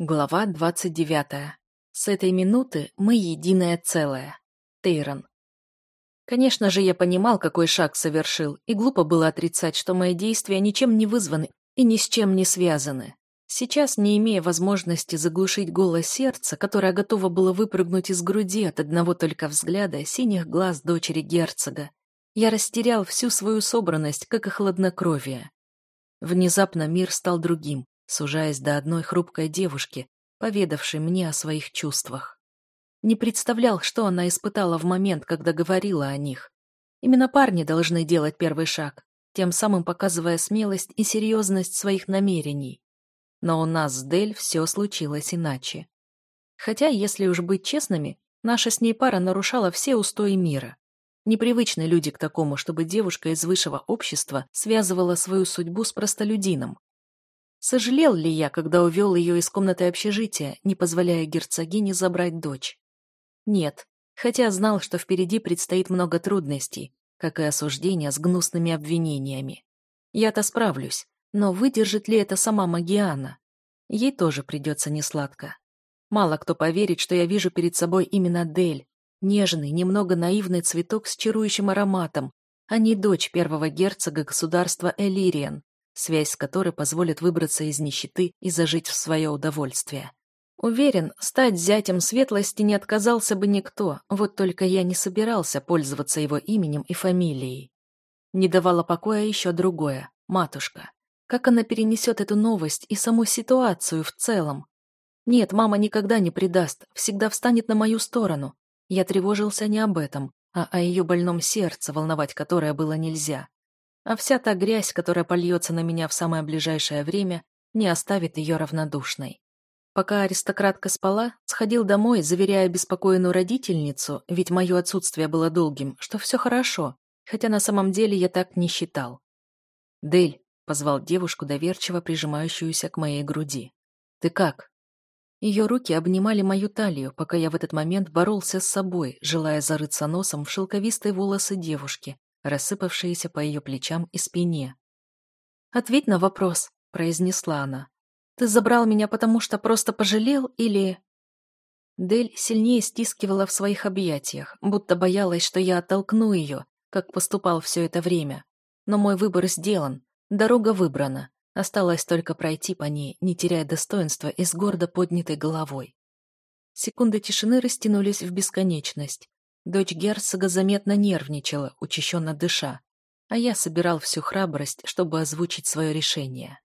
Глава 29. С этой минуты мы единое целое. Тейрон. Конечно же, я понимал, какой шаг совершил, и глупо было отрицать, что мои действия ничем не вызваны и ни с чем не связаны. Сейчас, не имея возможности заглушить голос сердца, которое готово было выпрыгнуть из груди от одного только взгляда синих глаз дочери герцога, я растерял всю свою собранность, как и хладнокровие. Внезапно мир стал другим, сужаясь до одной хрупкой девушки, поведавшей мне о своих чувствах. Не представлял, что она испытала в момент, когда говорила о них. Именно парни должны делать первый шаг, тем самым показывая смелость и серьезность своих намерений. Но у нас с Дель все случилось иначе. Хотя, если уж быть честными, наша с ней пара нарушала все устои мира. Непривычны люди к такому, чтобы девушка из высшего общества связывала свою судьбу с простолюдином, Сожалел ли я, когда увел ее из комнаты общежития, не позволяя герцогине забрать дочь? Нет, хотя знал, что впереди предстоит много трудностей, как и осуждения с гнусными обвинениями. Я-то справлюсь, но выдержит ли это сама Магиана? Ей тоже придется несладко. Мало кто поверит, что я вижу перед собой именно Дель, нежный, немного наивный цветок с чарующим ароматом, а не дочь первого герцога государства Элириен, связь с которой позволит выбраться из нищеты и зажить в свое удовольствие. Уверен, стать зятем светлости не отказался бы никто, вот только я не собирался пользоваться его именем и фамилией. Не давала покоя еще другое — матушка. Как она перенесет эту новость и саму ситуацию в целом? Нет, мама никогда не предаст, всегда встанет на мою сторону. Я тревожился не об этом, а о ее больном сердце, волновать которое было нельзя а вся та грязь, которая польется на меня в самое ближайшее время, не оставит ее равнодушной. Пока аристократка спала, сходил домой, заверяя беспокойную родительницу, ведь мое отсутствие было долгим, что все хорошо, хотя на самом деле я так не считал. «Дель», — позвал девушку, доверчиво прижимающуюся к моей груди. «Ты как?» Ее руки обнимали мою талию, пока я в этот момент боролся с собой, желая зарыться носом в шелковистые волосы девушки, рассыпавшиеся по ее плечам и спине. «Ответь на вопрос», — произнесла она. «Ты забрал меня, потому что просто пожалел или...» Дель сильнее стискивала в своих объятиях, будто боялась, что я оттолкну ее, как поступал все это время. Но мой выбор сделан, дорога выбрана, осталось только пройти по ней, не теряя достоинства и с гордо поднятой головой. Секунды тишины растянулись в бесконечность, Дочь герцога заметно нервничала, учащенно дыша, а я собирал всю храбрость, чтобы озвучить свое решение.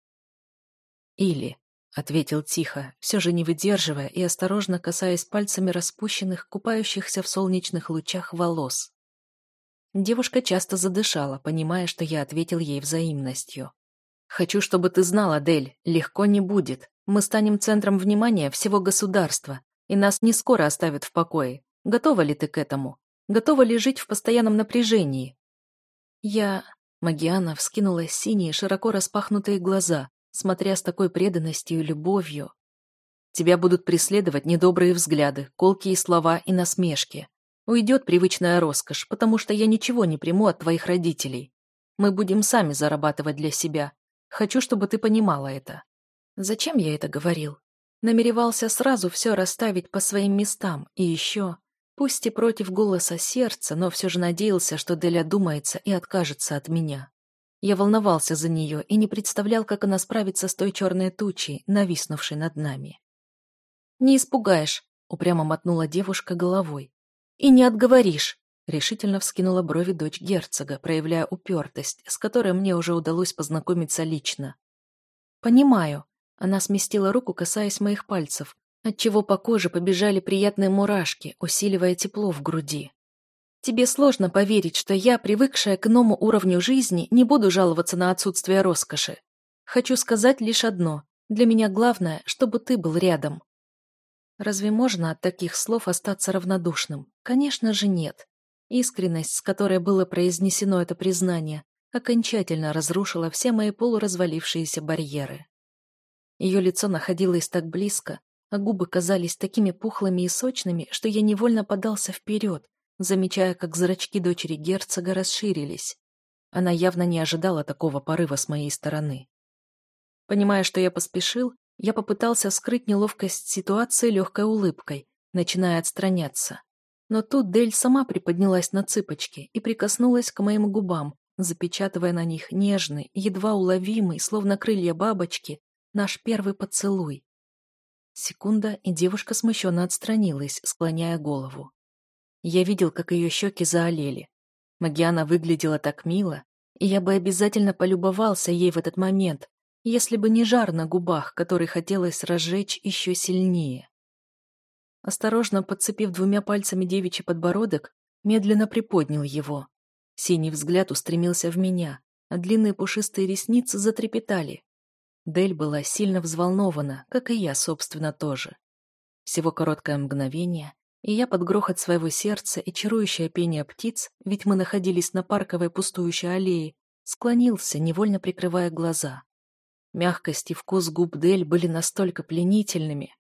«Или», — ответил тихо, все же не выдерживая и осторожно касаясь пальцами распущенных, купающихся в солнечных лучах волос. Девушка часто задышала, понимая, что я ответил ей взаимностью. «Хочу, чтобы ты знала, Дель, легко не будет. Мы станем центром внимания всего государства, и нас не скоро оставят в покое. Готова ли ты к этому? Готова ли жить в постоянном напряжении? Я... Магиана вскинула синие, широко распахнутые глаза, смотря с такой преданностью и любовью. Тебя будут преследовать недобрые взгляды, колкие слова и насмешки. Уйдет привычная роскошь, потому что я ничего не приму от твоих родителей. Мы будем сами зарабатывать для себя. Хочу, чтобы ты понимала это. Зачем я это говорил? Намеревался сразу все расставить по своим местам, и еще... Пусть и против голоса сердца, но все же надеялся, что Деля думается и откажется от меня. Я волновался за нее и не представлял, как она справится с той черной тучей, нависнувшей над нами. «Не испугаешь», — упрямо мотнула девушка головой. «И не отговоришь», — решительно вскинула брови дочь герцога, проявляя упертость, с которой мне уже удалось познакомиться лично. «Понимаю», — она сместила руку, касаясь моих пальцев, отчего по коже побежали приятные мурашки, усиливая тепло в груди. Тебе сложно поверить, что я, привыкшая к иному уровню жизни, не буду жаловаться на отсутствие роскоши. Хочу сказать лишь одно. Для меня главное, чтобы ты был рядом. Разве можно от таких слов остаться равнодушным? Конечно же нет. Искренность, с которой было произнесено это признание, окончательно разрушила все мои полуразвалившиеся барьеры. Ее лицо находилось так близко, а губы казались такими пухлыми и сочными, что я невольно подался вперед, замечая, как зрачки дочери герцога расширились. Она явно не ожидала такого порыва с моей стороны. Понимая, что я поспешил, Я попытался скрыть неловкость ситуации легкой улыбкой, начиная отстраняться. Но тут Дель сама приподнялась на цыпочки и прикоснулась к моим губам, запечатывая на них нежный, едва уловимый, словно крылья бабочки, наш первый поцелуй. Секунда, и девушка смущенно отстранилась, склоняя голову. Я видел, как ее щеки заолели. Магиана выглядела так мило, и я бы обязательно полюбовался ей в этот момент, если бы не жар на губах, который хотелось разжечь еще сильнее. Осторожно подцепив двумя пальцами девичий подбородок, медленно приподнял его. Синий взгляд устремился в меня, а длинные пушистые ресницы затрепетали. Дель была сильно взволнована, как и я, собственно, тоже. Всего короткое мгновение, и я под грохот своего сердца и чарующее пение птиц, ведь мы находились на парковой пустующей аллее, склонился, невольно прикрывая глаза. Мягкость и вкус губ Дель были настолько пленительными.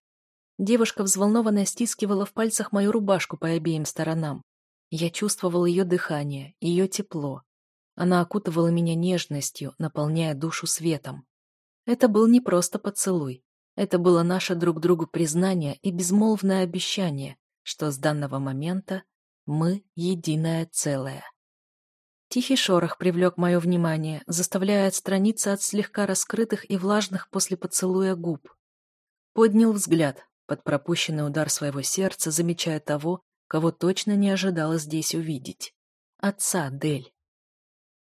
Девушка взволнованно стискивала в пальцах мою рубашку по обеим сторонам. Я чувствовал ее дыхание, ее тепло. Она окутывала меня нежностью, наполняя душу светом. Это был не просто поцелуй. Это было наше друг другу признание и безмолвное обещание, что с данного момента мы единое целое. Тихий шорох привлек мое внимание, заставляя отстраниться от слегка раскрытых и влажных после поцелуя губ. Поднял взгляд, под пропущенный удар своего сердца, замечая того, кого точно не ожидала здесь увидеть. Отца Дель.